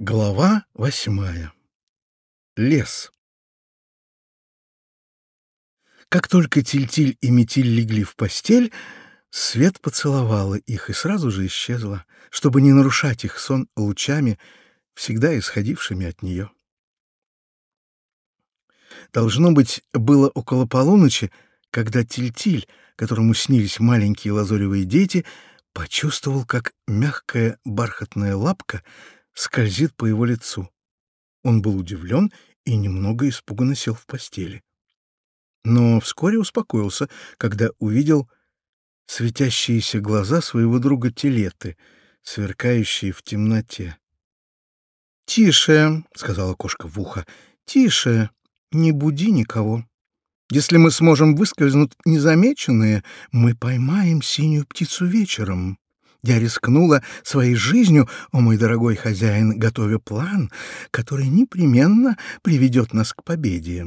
Глава восьмая. Лес. Как только Тильтиль и Метиль легли в постель, свет поцеловала их и сразу же исчезла, чтобы не нарушать их сон лучами, всегда исходившими от нее. Должно быть, было около полуночи, когда Тильтиль, которому снились маленькие лазоревые дети, почувствовал, как мягкая бархатная лапка — скользит по его лицу. Он был удивлен и немного испуганно сел в постели. Но вскоре успокоился, когда увидел светящиеся глаза своего друга Телеты, сверкающие в темноте. «Тише», — сказала кошка в ухо, — «тише, не буди никого. Если мы сможем выскользнуть незамеченные, мы поймаем синюю птицу вечером. Я рискнула своей жизнью, о мой дорогой хозяин, готовя план, который непременно приведет нас к победе.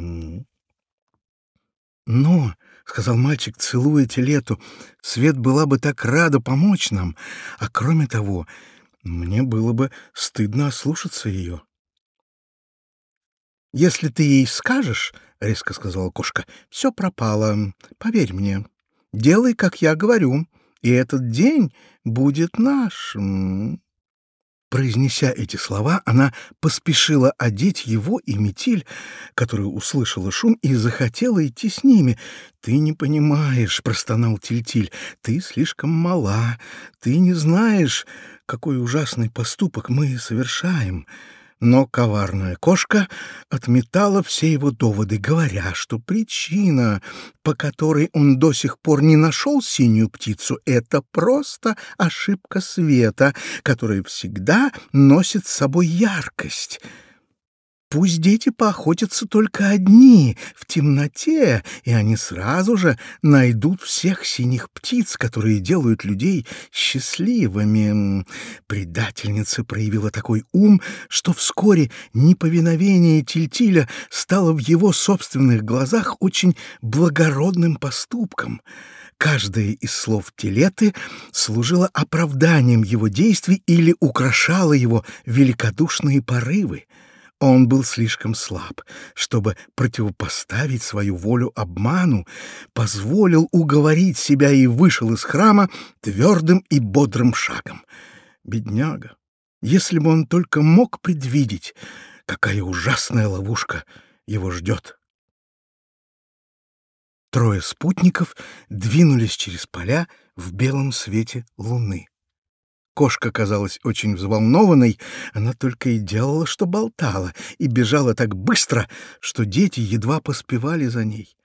Но, — сказал мальчик, целуя телету, — Свет была бы так рада помочь нам, а кроме того, мне было бы стыдно ослушаться ее. «Если ты ей скажешь, — резко сказала кошка, — все пропало, поверь мне. Делай, как я говорю, и этот день будет нашим». Произнеся эти слова, она поспешила одеть его и метиль, которая услышала шум и захотела идти с ними. «Ты не понимаешь», — простонал Тильтиль, — «ты слишком мала, ты не знаешь, какой ужасный поступок мы совершаем». Но коварная кошка отметала все его доводы, говоря, что причина, по которой он до сих пор не нашел синюю птицу, это просто ошибка света, которая всегда носит с собой яркость — Пусть дети поохотятся только одни, в темноте, и они сразу же найдут всех синих птиц, которые делают людей счастливыми. Предательница проявила такой ум, что вскоре неповиновение Тильтиля стало в его собственных глазах очень благородным поступком. Каждое из слов Телеты служило оправданием его действий или украшало его великодушные порывы. Он был слишком слаб, чтобы противопоставить свою волю обману, позволил уговорить себя и вышел из храма твердым и бодрым шагом. Бедняга! Если бы он только мог предвидеть, какая ужасная ловушка его ждет. Трое спутников двинулись через поля в белом свете луны. Кошка казалась очень взволнованной, она только и делала, что болтала, и бежала так быстро, что дети едва поспевали за ней.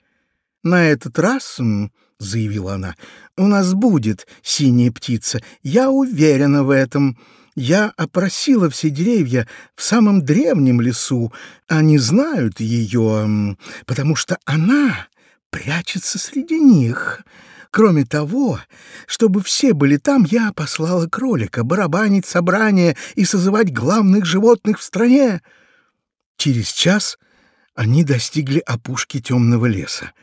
«На этот раз, — заявила она, — у нас будет синяя птица, я уверена в этом». Я опросила все деревья в самом древнем лесу. Они знают ее, потому что она прячется среди них. Кроме того, чтобы все были там, я послала кролика барабанить собрание и созывать главных животных в стране. Через час они достигли опушки темного леса.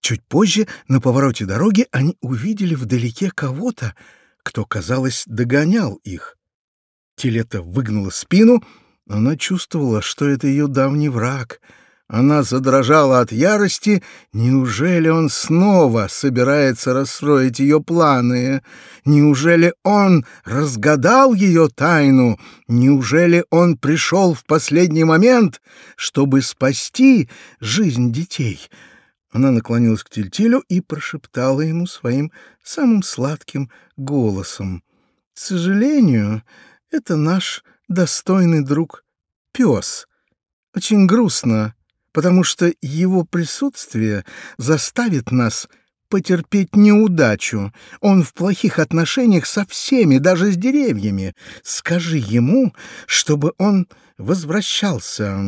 Чуть позже, на повороте дороги, они увидели вдалеке кого-то, кто, казалось, догонял их. Телета выгнула спину, она чувствовала, что это ее давний враг — она задрожала от ярости. Неужели он снова собирается расстроить ее планы? Неужели он разгадал ее тайну? Неужели он пришел в последний момент, чтобы спасти жизнь детей? Она наклонилась к Тильтилю и прошептала ему своим самым сладким голосом. «К сожалению, это наш достойный друг пес. Очень грустно, потому что его присутствие заставит нас потерпеть неудачу. Он в плохих отношениях со всеми, даже с деревьями. Скажи ему, чтобы он возвращался.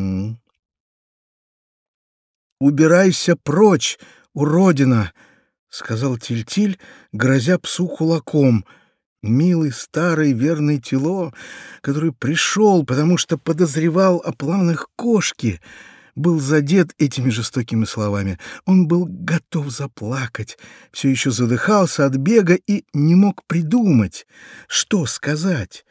«Убирайся прочь, уродина!» — сказал Тильтиль, грозя псу кулаком. Милый старый верный тело, который пришел, потому что подозревал о планах кошки — был задет этими жестокими словами. Он был готов заплакать, все еще задыхался от бега и не мог придумать, что сказать.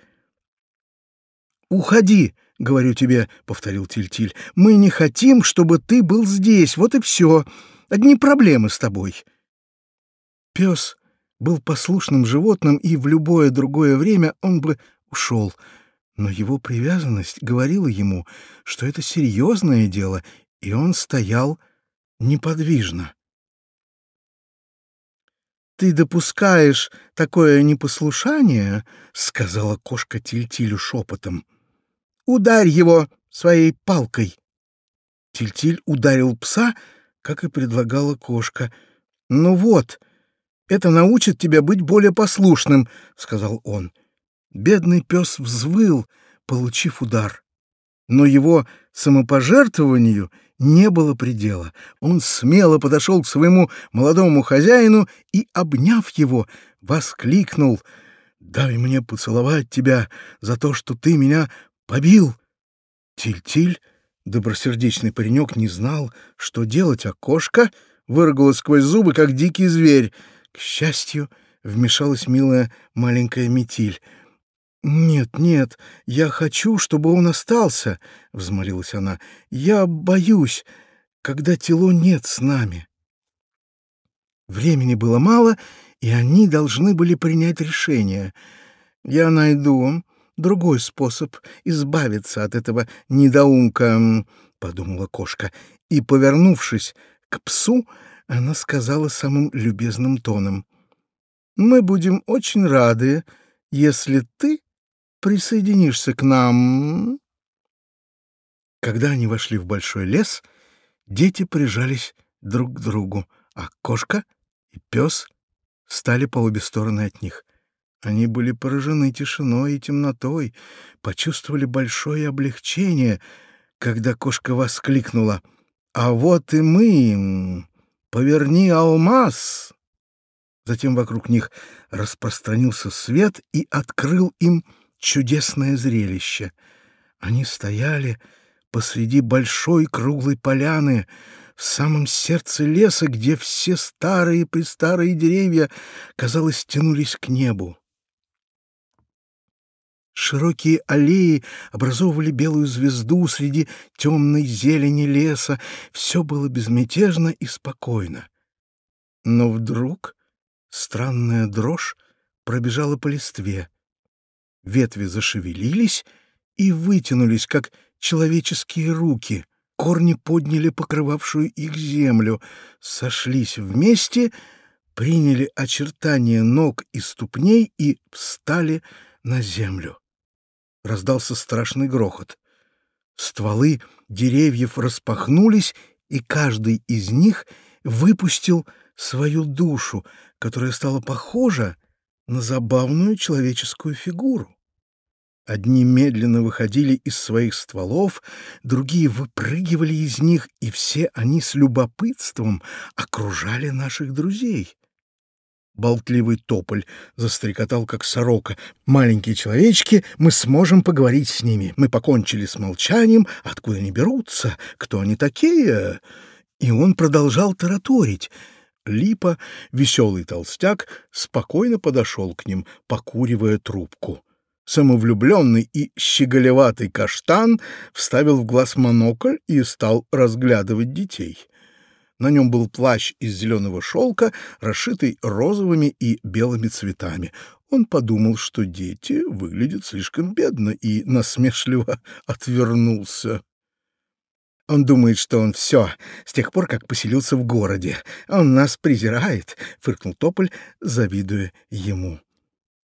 «Уходи!» — говорю тебе, — повторил Тильтиль. — Мы не хотим, чтобы ты был здесь, вот и все. Одни проблемы с тобой. Пес был послушным животным, и в любое другое время он бы ушел. Но его привязанность говорила ему, что это серьезное дело, и он стоял неподвижно. «Ты допускаешь такое непослушание?» — сказала кошка Тильтилю шепотом. «Ударь его своей палкой!» Тильтиль ударил пса, как и предлагала кошка. «Ну вот, это научит тебя быть более послушным», — сказал он. Бедный пес взвыл, получив удар. Но его самопожертвованию не было предела. Он смело подошел к своему молодому хозяину и, обняв его, воскликнул «Дай мне поцеловать тебя за то, что ты меня побил!» Тиль-тиль, добросердечный паренек, не знал, что делать, а кошка выргала сквозь зубы, как дикий зверь. К счастью, вмешалась милая маленькая метиль — «Нет, нет, я хочу, чтобы он остался», — взмолилась она. «Я боюсь, когда Тело нет с нами». Времени было мало, и они должны были принять решение. «Я найду другой способ избавиться от этого недоумка», — подумала кошка, и, повернувшись к псу, она сказала самым любезным тоном. «Мы будем очень рады, если ты присоединишься к нам?» Когда они вошли в большой лес, дети прижались друг к другу, а кошка и пес стали по обе стороны от них. Они были поражены тишиной и темнотой, почувствовали большое облегчение, когда кошка воскликнула «А вот и мы! Поверни алмаз!» Затем вокруг них распространился свет и открыл им чудесное зрелище. Они стояли посреди большой круглой поляны, в самом сердце леса, где все старые-престарые деревья, казалось, тянулись к небу. Широкие аллеи образовывали белую звезду среди темной зелени леса. Все было безмятежно и спокойно. Но вдруг странная дрожь пробежала по листве. Ветви зашевелились и вытянулись, как человеческие руки. Корни подняли покрывавшую их землю, сошлись вместе, приняли очертания ног и ступней и встали на землю. Раздался страшный грохот. Стволы деревьев распахнулись, и каждый из них выпустил свою душу, которая стала похожа на забавную человеческую фигуру. Одни медленно выходили из своих стволов, другие выпрыгивали из них, и все они с любопытством окружали наших друзей. Болтливый тополь застрекотал, как сорока. «Маленькие человечки, мы сможем поговорить с ними. Мы покончили с молчанием, откуда они берутся, кто они такие?» И он продолжал тараторить — Липа, веселый толстяк, спокойно подошел к ним, покуривая трубку. Самовлюбленный и щеголеватый каштан вставил в глаз монокль и стал разглядывать детей. На нем был плащ из зеленого шелка, расшитый розовыми и белыми цветами. Он подумал, что дети выглядят слишком бедно, и насмешливо отвернулся. Он думает, что он все, с тех пор, как поселился в городе. Он нас презирает, — фыркнул Тополь, завидуя ему.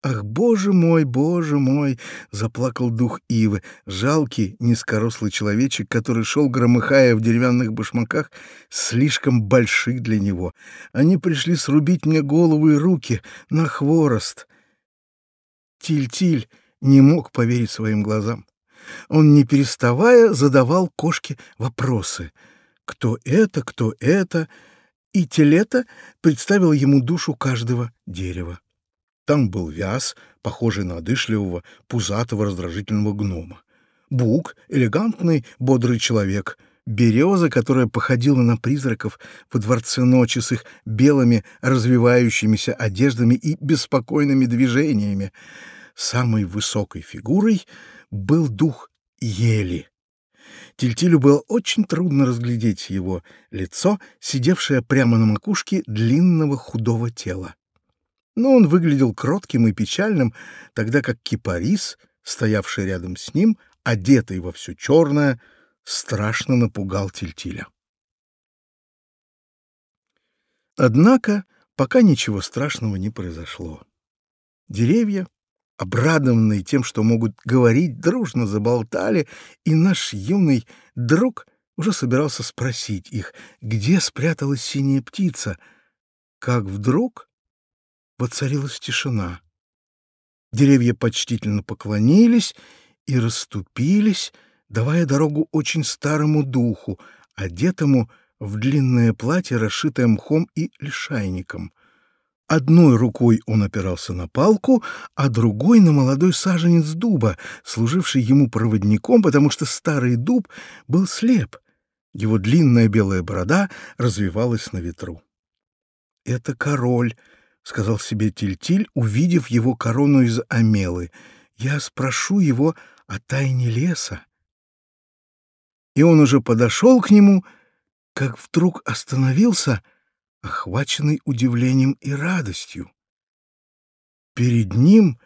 «Ах, боже мой, боже мой!» — заплакал дух Ивы, жалкий, низкорослый человечек, который шел, громыхая в деревянных башмаках, слишком больших для него. Они пришли срубить мне голову и руки на хворост. Тиль-тиль не мог поверить своим глазам. Он, не переставая, задавал кошке вопросы. Кто это, кто это? И Телета представил ему душу каждого дерева. Там был вяз, похожий на одышливого, пузатого, раздражительного гнома. Бук — элегантный, бодрый человек — береза, которая походила на призраков во дворце ночи с их белыми развивающимися одеждами и беспокойными движениями. Самой высокой фигурой был дух ели. Тильтилю было очень трудно разглядеть его лицо, сидевшее прямо на макушке длинного худого тела. Но он выглядел кротким и печальным, тогда как кипарис, стоявший рядом с ним, одетый во все черное, страшно напугал Тильтиля. Однако пока ничего страшного не произошло. Деревья обрадованные тем, что могут говорить, дружно заболтали, и наш юный друг уже собирался спросить их, где спряталась синяя птица, как вдруг воцарилась тишина. Деревья почтительно поклонились и расступились, давая дорогу очень старому духу, одетому в длинное платье, расшитое мхом и лишайником. Одной рукой он опирался на палку, а другой — на молодой саженец дуба, служивший ему проводником, потому что старый дуб был слеп. Его длинная белая борода развивалась на ветру. «Это король», — сказал себе Тильтиль, увидев его корону из амелы. «Я спрошу его о тайне леса». И он уже подошел к нему, как вдруг остановился — охваченный удивлением и радостью. Перед ним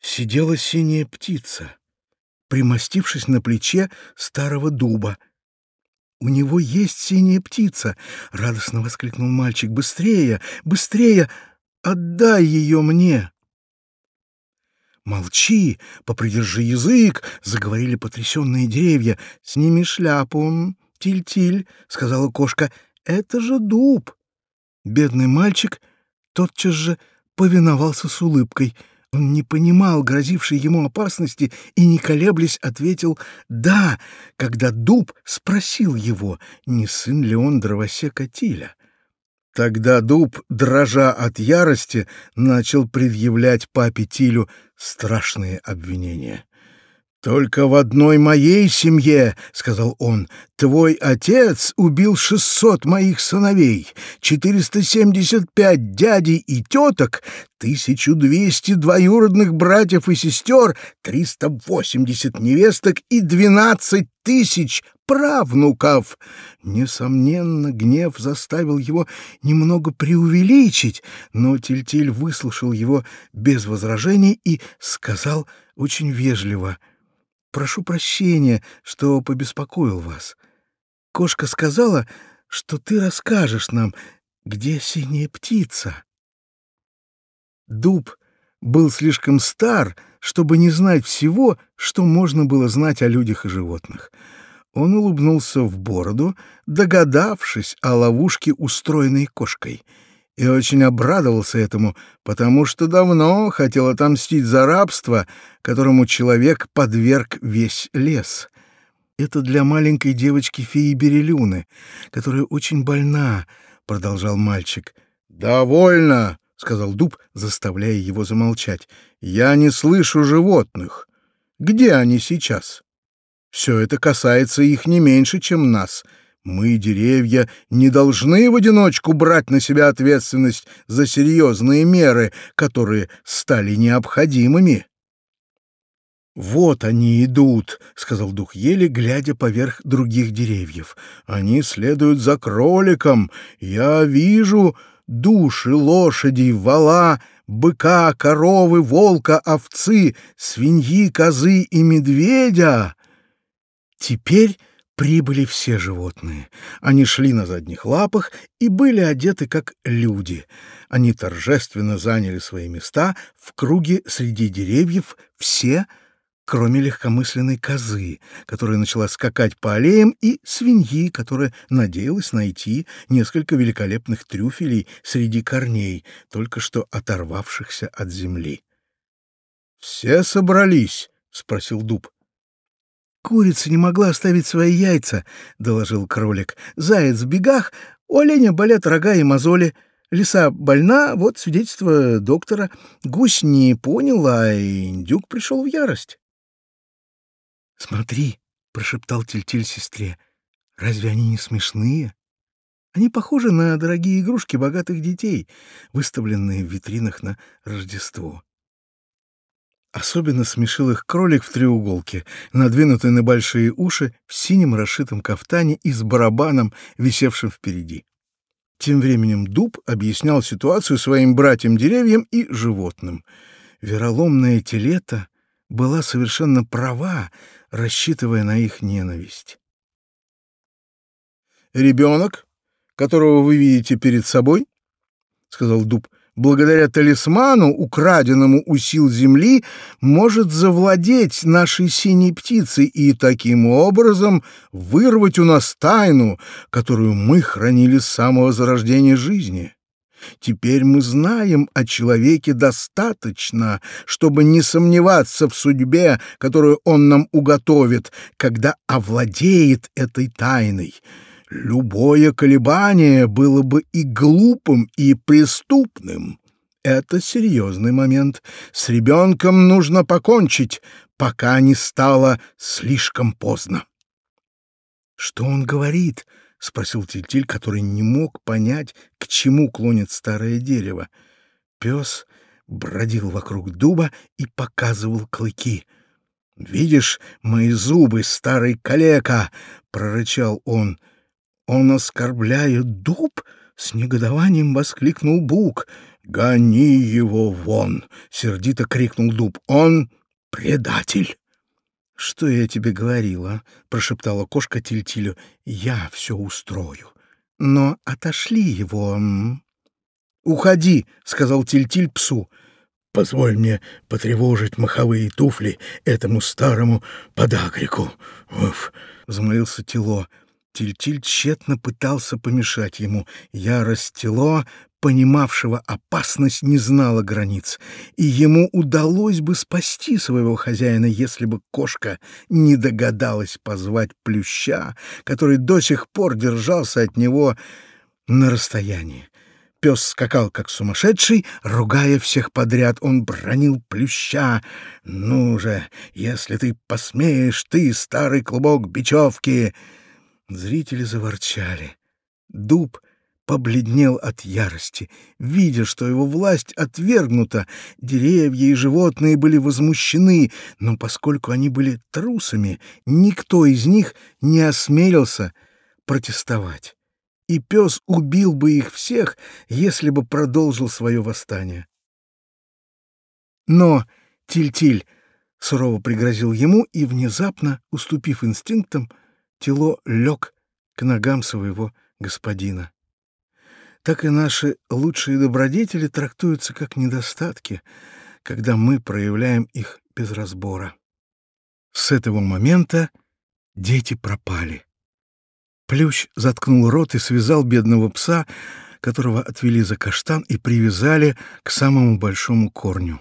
сидела синяя птица, примостившись на плече старого дуба. «У него есть синяя птица!» — радостно воскликнул мальчик. «Быстрее! Быстрее! Отдай ее мне!» «Молчи! Попридержи язык!» — заговорили потрясенные деревья. «Сними шляпу, Тиль-Тиль!» — сказала кошка. Это же дуб. Бедный мальчик тотчас же повиновался с улыбкой. Он не понимал грозившей ему опасности и, не колеблясь, ответил «да», когда дуб спросил его, не сын ли он дровосека Тиля. Тогда дуб, дрожа от ярости, начал предъявлять папе Тилю страшные обвинения. «Только в одной моей семье, — сказал он, — твой отец убил шестьсот моих сыновей, четыреста семьдесят пять дядей и теток, тысячу двести двоюродных братьев и сестер, триста восемьдесят невесток и двенадцать тысяч правнуков. Несомненно, гнев заставил его немного преувеличить, но Тильтиль выслушал его без возражений и сказал очень вежливо — Прошу прощения, что побеспокоил вас. Кошка сказала, что ты расскажешь нам, где синяя птица. Дуб был слишком стар, чтобы не знать всего, что можно было знать о людях и животных. Он улыбнулся в бороду, догадавшись о ловушке, устроенной кошкой — и очень обрадовался этому, потому что давно хотел отомстить за рабство, которому человек подверг весь лес. Это для маленькой девочки феи Берелюны, которая очень больна, — продолжал мальчик. «Довольно!» — сказал дуб, заставляя его замолчать. «Я не слышу животных. Где они сейчас? Все это касается их не меньше, чем нас». Мы, деревья, не должны в одиночку брать на себя ответственность за серьезные меры, которые стали необходимыми. «Вот они идут», — сказал дух ели, глядя поверх других деревьев. «Они следуют за кроликом. Я вижу души лошадей, вала, быка, коровы, волка, овцы, свиньи, козы и медведя». Теперь прибыли все животные. Они шли на задних лапах и были одеты как люди. Они торжественно заняли свои места в круге среди деревьев все, кроме легкомысленной козы, которая начала скакать по аллеям, и свиньи, которая надеялась найти несколько великолепных трюфелей среди корней, только что оторвавшихся от земли. «Все собрались?» — спросил дуб. «Курица не могла оставить свои яйца», — доложил кролик. «Заяц в бегах, у оленя болят рога и мозоли. Лиса больна, вот свидетельство доктора. Гусь не понял, а индюк пришел в ярость». «Смотри», — прошептал Тильтиль сестре, — «разве они не смешные?» Они похожи на дорогие игрушки богатых детей, выставленные в витринах на Рождество. Особенно смешил их кролик в треуголке, надвинутый на большие уши в синем расшитом кафтане и с барабаном, висевшим впереди. Тем временем дуб объяснял ситуацию своим братьям-деревьям и животным. Вероломная телета была совершенно права, рассчитывая на их ненависть. «Ребенок, которого вы видите перед собой, — сказал дуб, — благодаря талисману, украденному у сил земли, может завладеть нашей синей птицей и таким образом вырвать у нас тайну, которую мы хранили с самого зарождения жизни. Теперь мы знаем о человеке достаточно, чтобы не сомневаться в судьбе, которую он нам уготовит, когда овладеет этой тайной. Любое колебание было бы и глупым, и преступным. Это серьезный момент. С ребенком нужно покончить, пока не стало слишком поздно. — Что он говорит? — спросил Тильтиль, который не мог понять, к чему клонит старое дерево. Пес бродил вокруг дуба и показывал клыки. «Видишь мои зубы, старый калека!» — прорычал он — «Он оскорбляет дуб?» — с негодованием воскликнул Бук. «Гони его вон!» — сердито крикнул дуб. «Он предатель!» «Что я тебе говорила?» — прошептала кошка Тильтилю. «Я все устрою. Но отошли его...» «Уходи!» — сказал Тильтиль псу. «Позволь мне потревожить маховые туфли этому старому подагрику!» Взмолился Тило. Тильтиль тщетно пытался помешать ему. Ярость Тило, понимавшего опасность, не знала границ, и ему удалось бы спасти своего хозяина, если бы кошка не догадалась позвать плюща, который до сих пор держался от него на расстоянии. Пес скакал, как сумасшедший, ругая всех подряд. Он бронил плюща. «Ну же, если ты посмеешь, ты, старый клубок бечевки!» Зрители заворчали. Дуб побледнел от ярости, видя, что его власть отвергнута. Деревья и животные были возмущены, но поскольку они были трусами, никто из них не осмелился протестовать. И пес убил бы их всех, если бы продолжил свое восстание. Но Тиль-Тиль сурово пригрозил ему и, внезапно, уступив инстинктам, тело лег к ногам своего господина. Так и наши лучшие добродетели трактуются как недостатки, когда мы проявляем их без разбора. С этого момента дети пропали. Плющ заткнул рот и связал бедного пса, которого отвели за каштан и привязали к самому большому корню.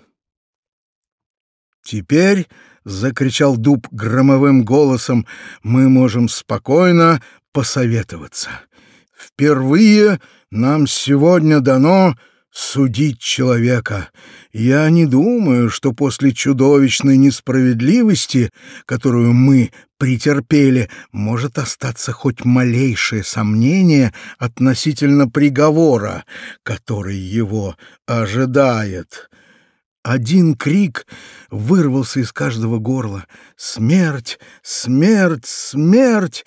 Теперь — закричал дуб громовым голосом, — мы можем спокойно посоветоваться. Впервые нам сегодня дано судить человека. Я не думаю, что после чудовищной несправедливости, которую мы претерпели, может остаться хоть малейшее сомнение относительно приговора, который его ожидает. Один крик вырвался из каждого горла. «Смерть! Смерть! Смерть!»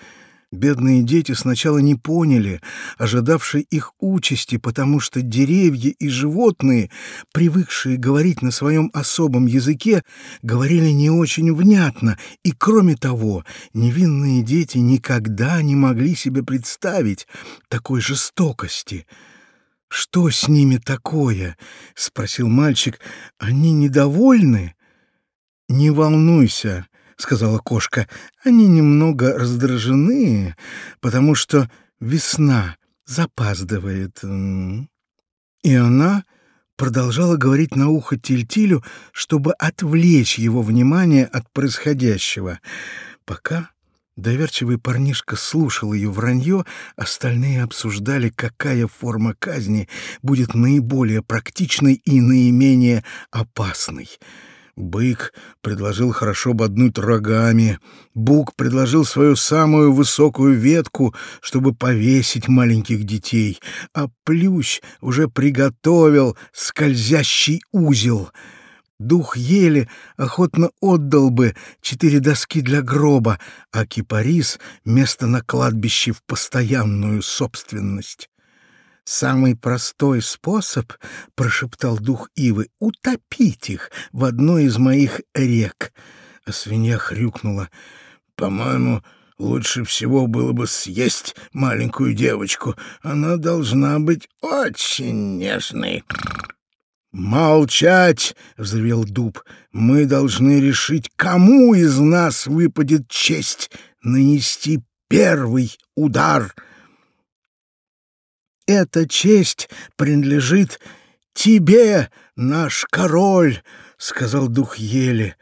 Бедные дети сначала не поняли ожидавшей их участи, потому что деревья и животные, привыкшие говорить на своем особом языке, говорили не очень внятно, и, кроме того, невинные дети никогда не могли себе представить такой жестокости — «Что с ними такое?» — спросил мальчик. «Они недовольны?» «Не волнуйся», — сказала кошка. «Они немного раздражены, потому что весна запаздывает». И она продолжала говорить на ухо Тильтилю, чтобы отвлечь его внимание от происходящего, пока Доверчивый парнишка слушал ее вранье, остальные обсуждали, какая форма казни будет наиболее практичной и наименее опасной. Бык предложил хорошо боднуть рогами, Бук предложил свою самую высокую ветку, чтобы повесить маленьких детей, а Плющ уже приготовил скользящий узел — Дух ели охотно отдал бы четыре доски для гроба, а кипарис — место на кладбище в постоянную собственность. «Самый простой способ, — прошептал дух Ивы, — утопить их в одной из моих рек». А свинья хрюкнула. «По-моему, лучше всего было бы съесть маленькую девочку. Она должна быть очень нежной». «Молчать!» — взревел дуб. «Мы должны решить, кому из нас выпадет честь нанести первый удар». Эта честь принадлежит тебе, наш король, — сказал дух ели.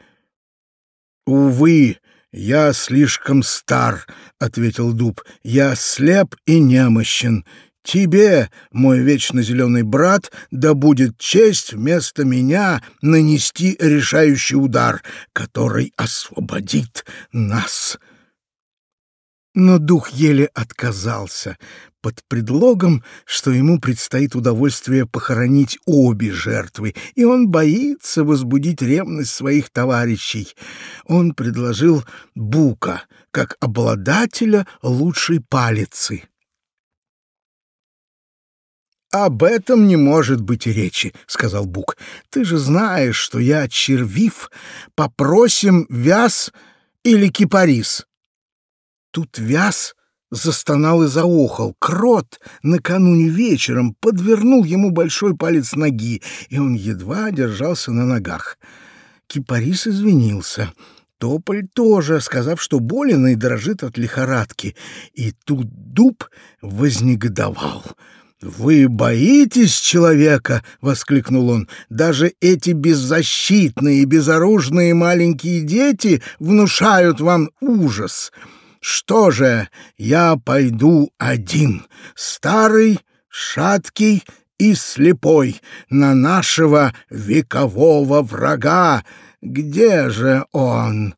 — Увы, я слишком стар, — ответил дуб. — Я слеп и немощен. Тебе, мой вечно зеленый брат, да будет честь вместо меня нанести решающий удар, который освободит нас. Но дух еле отказался, под предлогом, что ему предстоит удовольствие похоронить обе жертвы, и он боится возбудить ревность своих товарищей. Он предложил Бука как обладателя лучшей палицы. «Об этом не может быть речи», — сказал Бук. «Ты же знаешь, что я червив. Попросим вяз или кипарис». Тут вяз застонал и заохал. Крот накануне вечером подвернул ему большой палец ноги, и он едва держался на ногах. Кипарис извинился. Тополь тоже, сказав, что болен и дрожит от лихорадки. И тут дуб вознегодовал. «Вы боитесь человека?» — воскликнул он. «Даже эти беззащитные, безоружные маленькие дети внушают вам ужас». Что же, я пойду один, старый, шаткий и слепой, на нашего векового врага. Где же он?»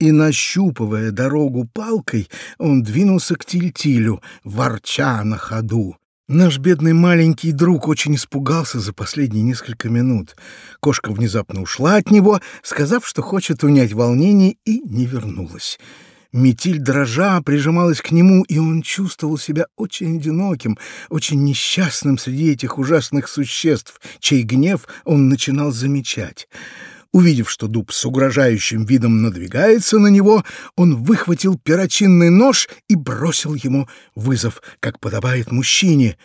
И, нащупывая дорогу палкой, он двинулся к Тильтилю, ворча на ходу. Наш бедный маленький друг очень испугался за последние несколько минут. Кошка внезапно ушла от него, сказав, что хочет унять волнение, и не вернулась. Метиль дрожа прижималась к нему, и он чувствовал себя очень одиноким, очень несчастным среди этих ужасных существ, чей гнев он начинал замечать. Увидев, что дуб с угрожающим видом надвигается на него, он выхватил перочинный нож и бросил ему вызов, как подобает мужчине.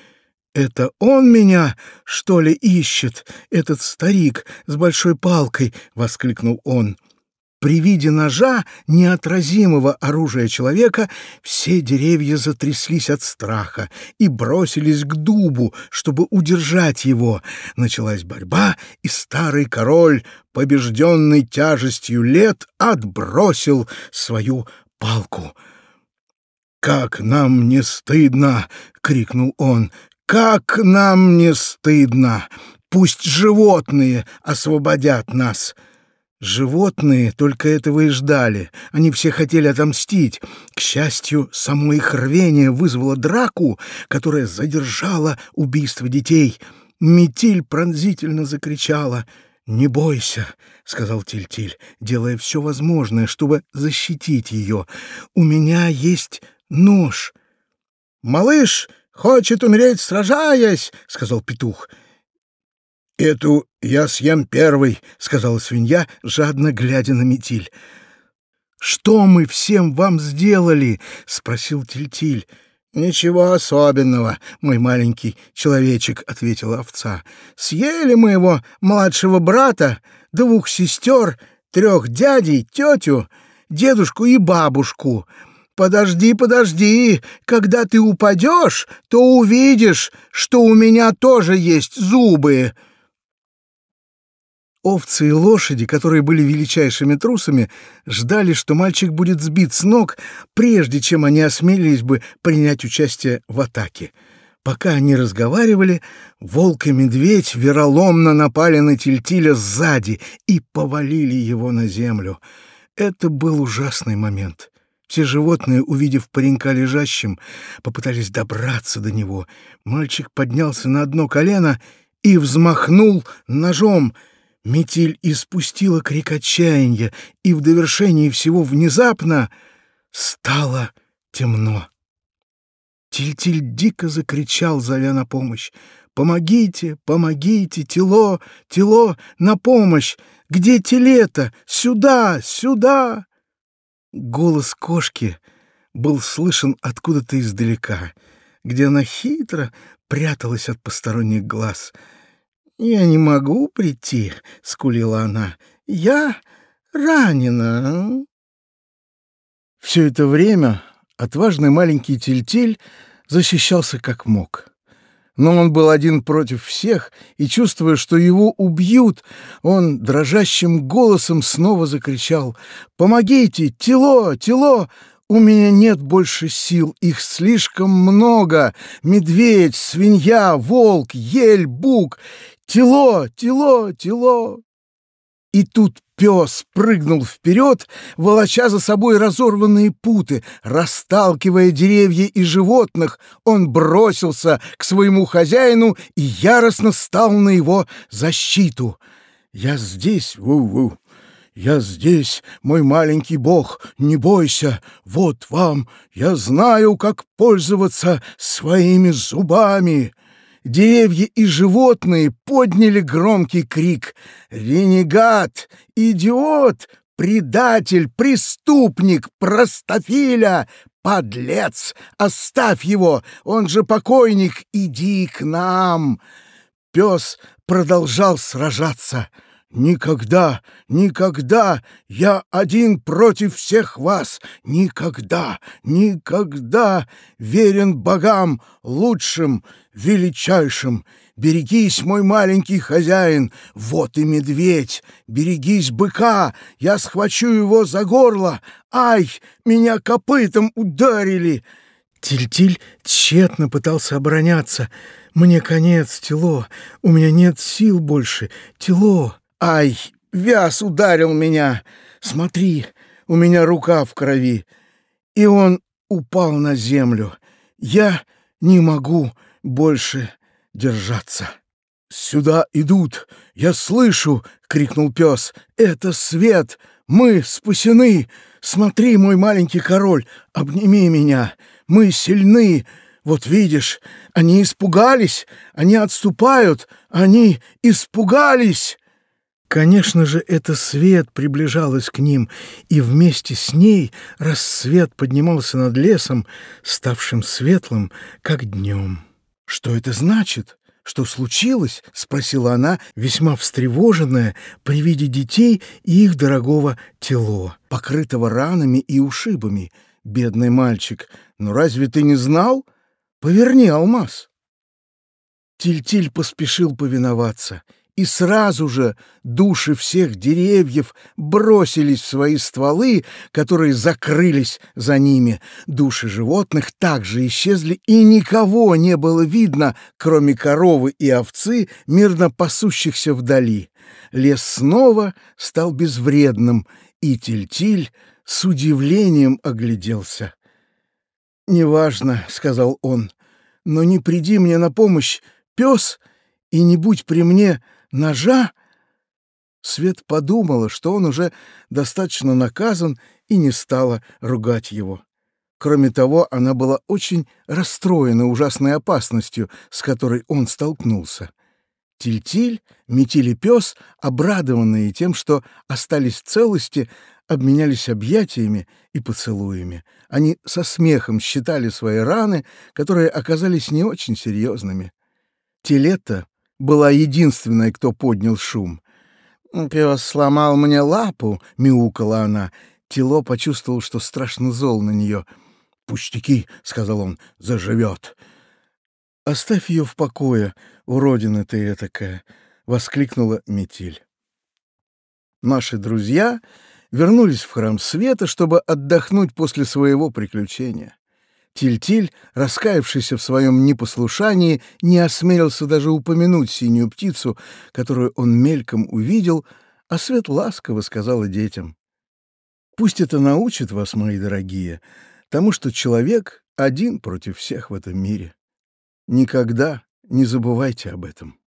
«Это он меня, что ли, ищет, этот старик с большой палкой?» — воскликнул он. При виде ножа, неотразимого оружия человека, все деревья затряслись от страха и бросились к дубу, чтобы удержать его. Началась борьба, и старый король, побежденный тяжестью лет, отбросил свою палку. «Как нам не стыдно!» — крикнул он. «Как нам не стыдно! Пусть животные освободят нас!» Животные только этого и ждали. Они все хотели отомстить. К счастью, само их рвение вызвало драку, которая задержала убийство детей. Метиль пронзительно закричала. «Не бойся», — сказал Тильтиль, делая все возможное, чтобы защитить ее. «У меня есть нож». «Малыш хочет умереть, сражаясь», — сказал петух. «Эту я съем первый», — сказала свинья, жадно глядя на метиль. «Что мы всем вам сделали?» — спросил Тильтиль. «Ничего особенного, мой маленький человечек», — ответила овца. «Съели мы его младшего брата, двух сестер, трех дядей, тетю, дедушку и бабушку. Подожди, подожди, когда ты упадешь, то увидишь, что у меня тоже есть зубы». Овцы и лошади, которые были величайшими трусами, ждали, что мальчик будет сбит с ног, прежде чем они осмелились бы принять участие в атаке. Пока они разговаривали, волк и медведь вероломно напали на Тильтиля сзади и повалили его на землю. Это был ужасный момент. Все животные, увидев паренька лежащим, попытались добраться до него. Мальчик поднялся на одно колено и взмахнул ножом — Метель испустила крик отчаяния, и в довершении всего внезапно стало темно. Тильтиль -тиль дико закричал, зовя на помощь. «Помогите, помогите, тело, тело, на помощь! Где телета? Сюда, сюда!» Голос кошки был слышен откуда-то издалека, где она хитро пряталась от посторонних глаз — «Я не могу прийти», — скулила она. «Я ранена». Все это время отважный маленький Тильтиль защищался как мог. Но он был один против всех, и, чувствуя, что его убьют, он дрожащим голосом снова закричал «Помогите! Тело! Тело! У меня нет больше сил, их слишком много. Медведь, свинья, волк, ель, бук. Тело, тело, тело. И тут пес прыгнул вперед, волоча за собой разорванные путы. Расталкивая деревья и животных, он бросился к своему хозяину и яростно стал на его защиту. «Я здесь, ву-ву!» «Я здесь, мой маленький бог, не бойся, вот вам, я знаю, как пользоваться своими зубами!» Деревья и животные подняли громкий крик. «Ренегат! Идиот! Предатель! Преступник! Простофиля! Подлец! Оставь его! Он же покойник! Иди к нам!» Пес продолжал сражаться. Никогда, никогда я один против всех вас. Никогда, никогда верен богам лучшим, величайшим. Берегись, мой маленький хозяин, вот и медведь. Берегись быка, я схвачу его за горло. Ай, меня копытом ударили. Тильтиль тщетно пытался обороняться. «Мне конец, Тело. У меня нет сил больше. Тело!» Ай, вяз ударил меня. Смотри, у меня рука в крови. И он упал на землю. Я не могу больше держаться. «Сюда идут! Я слышу!» — крикнул пес. «Это свет! Мы спасены! Смотри, мой маленький король, обними меня! Мы сильны! Вот видишь, они испугались! Они отступают! Они испугались!» Конечно же, это свет приближалась к ним, и вместе с ней рассвет поднимался над лесом, ставшим светлым, как днем. «Что это значит? Что случилось?» — спросила она, весьма встревоженная при виде детей и их дорогого тело, покрытого ранами и ушибами. «Бедный мальчик, ну разве ты не знал? Поверни алмаз!» Тильтиль -тиль поспешил повиноваться — и сразу же души всех деревьев бросились в свои стволы, которые закрылись за ними. Души животных также исчезли, и никого не было видно, кроме коровы и овцы, мирно пасущихся вдали. Лес снова стал безвредным, и Тильтиль с удивлением огляделся. «Неважно», — сказал он, — «но не приди мне на помощь, пес, и не будь при мне ножа, Свет подумала, что он уже достаточно наказан, и не стала ругать его. Кроме того, она была очень расстроена ужасной опасностью, с которой он столкнулся. Тильтиль, Метиль и пес, обрадованные тем, что остались в целости, обменялись объятиями и поцелуями. Они со смехом считали свои раны, которые оказались не очень серьезными. Тилетта была единственной, кто поднял шум. «Пес сломал мне лапу», — мяукала она. Тело почувствовал, что страшно зол на нее. «Пустяки», — сказал он, — «заживет». «Оставь ее в покое, уродина ты этакая», — воскликнула Метель. Наши друзья вернулись в храм света, чтобы отдохнуть после своего приключения. Тильтиль, раскаявшийся в своем непослушании, не осмелился даже упомянуть синюю птицу, которую он мельком увидел, а Свет ласково сказала детям. «Пусть это научит вас, мои дорогие, тому, что человек один против всех в этом мире. Никогда не забывайте об этом».